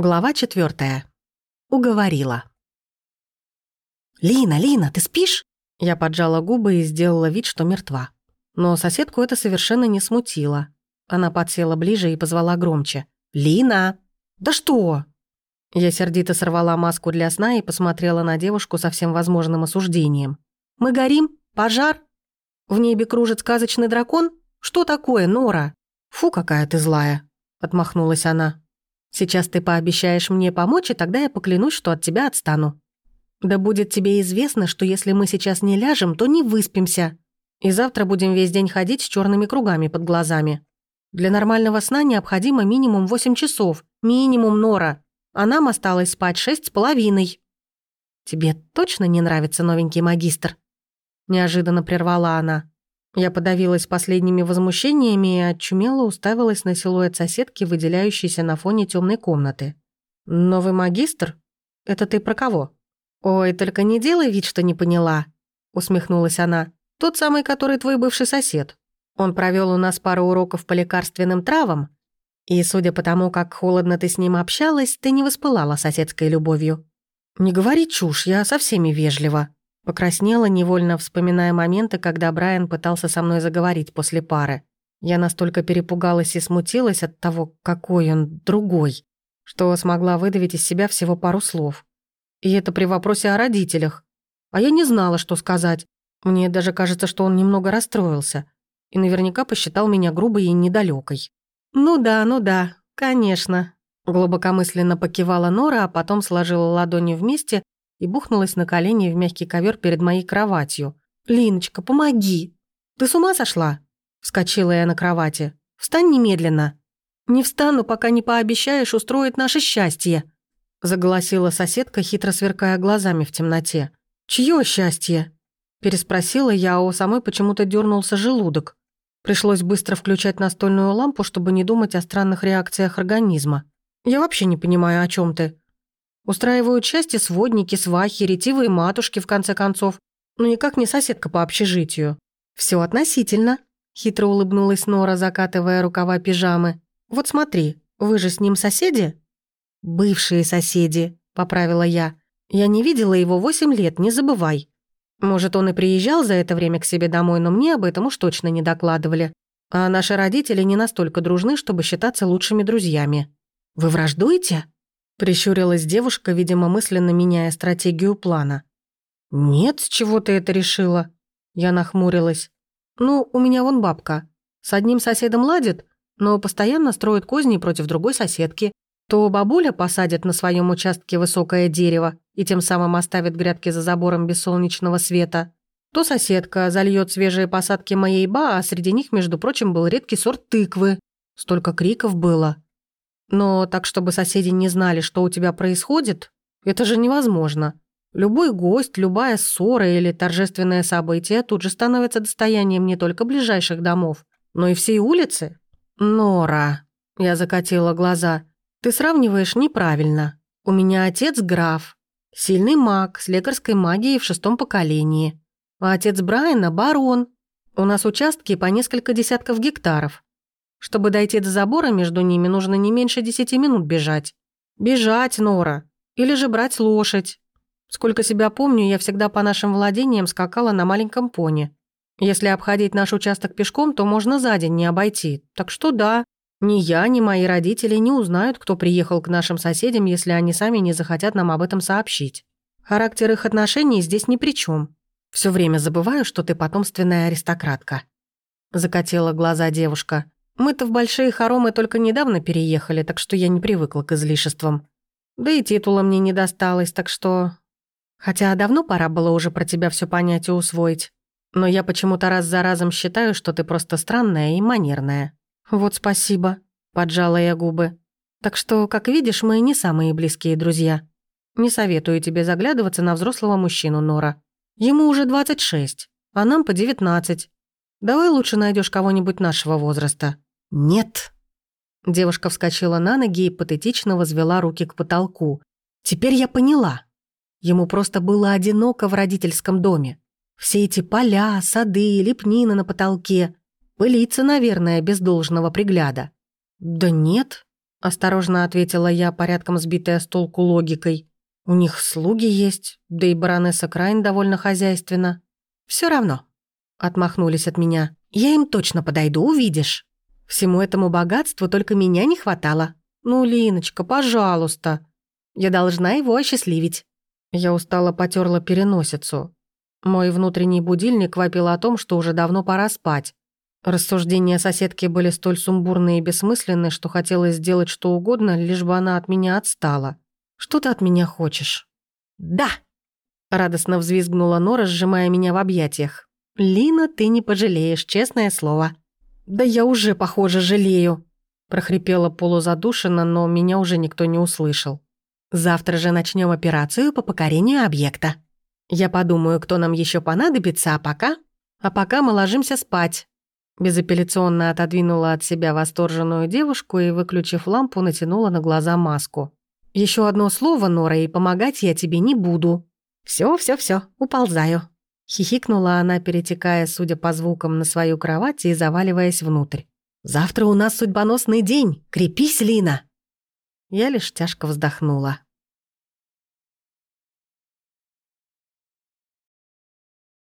Глава четвертая. Уговорила. «Лина, Лина, ты спишь?» Я поджала губы и сделала вид, что мертва. Но соседку это совершенно не смутило. Она подсела ближе и позвала громче. «Лина!» «Да что?» Я сердито сорвала маску для сна и посмотрела на девушку со всем возможным осуждением. «Мы горим? Пожар? В небе кружит сказочный дракон? Что такое, Нора?» «Фу, какая ты злая!» — отмахнулась она. Сейчас ты пообещаешь мне помочь, и тогда я поклянусь, что от тебя отстану. Да будет тебе известно, что если мы сейчас не ляжем, то не выспимся. И завтра будем весь день ходить с черными кругами под глазами. Для нормального сна необходимо минимум 8 часов. Минимум, Нора. А нам осталось спать шесть с половиной. Тебе точно не нравится новенький магистр? Неожиданно прервала она. Я подавилась последними возмущениями и отчумело уставилась на силуэт соседки, выделяющейся на фоне темной комнаты. «Новый магистр? Это ты про кого?» «Ой, только не делай вид, что не поняла», — усмехнулась она. «Тот самый, который твой бывший сосед. Он провел у нас пару уроков по лекарственным травам, и, судя по тому, как холодно ты с ним общалась, ты не воспылала соседской любовью». «Не говори чушь, я со всеми вежлива», Покраснела, невольно вспоминая моменты, когда Брайан пытался со мной заговорить после пары. Я настолько перепугалась и смутилась от того, какой он другой, что смогла выдавить из себя всего пару слов. И это при вопросе о родителях. А я не знала, что сказать. Мне даже кажется, что он немного расстроился. И наверняка посчитал меня грубой и недалёкой. «Ну да, ну да, конечно», Глубокомысленно покивала Нора, а потом сложила ладони вместе и бухнулась на колени в мягкий ковер перед моей кроватью. «Линочка, помоги!» «Ты с ума сошла?» Вскочила я на кровати. «Встань немедленно!» «Не встану, пока не пообещаешь устроить наше счастье!» Заголосила соседка, хитро сверкая глазами в темноте. «Чье счастье?» Переспросила я, а у самой почему-то дернулся желудок. Пришлось быстро включать настольную лампу, чтобы не думать о странных реакциях организма. «Я вообще не понимаю, о чем ты. Устраивают счастье сводники, свахи, ретивые матушки, в конце концов. Но никак не соседка по общежитию. Все относительно», — хитро улыбнулась Нора, закатывая рукава пижамы. «Вот смотри, вы же с ним соседи?» «Бывшие соседи», — поправила я. «Я не видела его восемь лет, не забывай. Может, он и приезжал за это время к себе домой, но мне об этом уж точно не докладывали. А наши родители не настолько дружны, чтобы считаться лучшими друзьями. Вы враждуете?» Прищурилась девушка, видимо, мысленно меняя стратегию плана. «Нет, с чего ты это решила?» Я нахмурилась. «Ну, у меня вон бабка. С одним соседом ладит, но постоянно строит козни против другой соседки. То бабуля посадит на своем участке высокое дерево и тем самым оставит грядки за забором без солнечного света, то соседка зальет свежие посадки моей ба, а среди них, между прочим, был редкий сорт тыквы. Столько криков было. Но так, чтобы соседи не знали, что у тебя происходит, это же невозможно. Любой гость, любая ссора или торжественное событие тут же становится достоянием не только ближайших домов, но и всей улицы. Нора, я закатила глаза, ты сравниваешь неправильно. У меня отец граф, сильный маг с лекарской магией в шестом поколении. А отец Брайана – барон. У нас участки по несколько десятков гектаров. Чтобы дойти до забора между ними, нужно не меньше десяти минут бежать. Бежать, Нора. Или же брать лошадь. Сколько себя помню, я всегда по нашим владениям скакала на маленьком пони. Если обходить наш участок пешком, то можно за день не обойти. Так что да, ни я, ни мои родители не узнают, кто приехал к нашим соседям, если они сами не захотят нам об этом сообщить. Характер их отношений здесь ни при чем. Все время забываю, что ты потомственная аристократка. Закатила глаза девушка. Мы-то в большие хоромы только недавно переехали, так что я не привыкла к излишествам. Да и титула мне не досталось, так что... Хотя давно пора было уже про тебя все понять и усвоить. Но я почему-то раз за разом считаю, что ты просто странная и манерная. Вот спасибо, поджала я губы. Так что, как видишь, мы не самые близкие друзья. Не советую тебе заглядываться на взрослого мужчину, Нора. Ему уже 26, а нам по 19. Давай лучше найдешь кого-нибудь нашего возраста. «Нет». Девушка вскочила на ноги и патетично возвела руки к потолку. «Теперь я поняла. Ему просто было одиноко в родительском доме. Все эти поля, сады, лепнины на потолке. Пылиться, наверное, без должного пригляда». «Да нет», Осторожно ответила я, порядком сбитая с толку логикой. У них слуги есть, да и баронесса Крайн довольно хозяйственна. Все равно. Отмахнулись от меня. Я им точно подойду, увидишь. Всему этому богатству только меня не хватало. Ну, Линочка, пожалуйста. Я должна его осчастливить. Я устало потерла переносицу. Мой внутренний будильник вопил о том, что уже давно пора спать. Рассуждения соседки были столь сумбурные и бессмысленные, что хотелось сделать что угодно, лишь бы она от меня отстала. «Что ты от меня хочешь?» «Да!» — радостно взвизгнула Нора, сжимая меня в объятиях. «Лина, ты не пожалеешь, честное слово». «Да я уже, похоже, жалею», — прохрипела полузадушенно, но меня уже никто не услышал. «Завтра же начнем операцию по покорению объекта. Я подумаю, кто нам еще понадобится, а пока... А пока мы ложимся спать. Безапелляционно отодвинула от себя восторженную девушку и, выключив лампу, натянула на глаза маску. Еще одно слово, Нора, и помогать я тебе не буду. Все, все, все, уползаю». Хихикнула она, перетекая, судя по звукам, на свою кровать и заваливаясь внутрь. «Завтра у нас судьбоносный день. Крепись, Лина!» Я лишь тяжко вздохнула.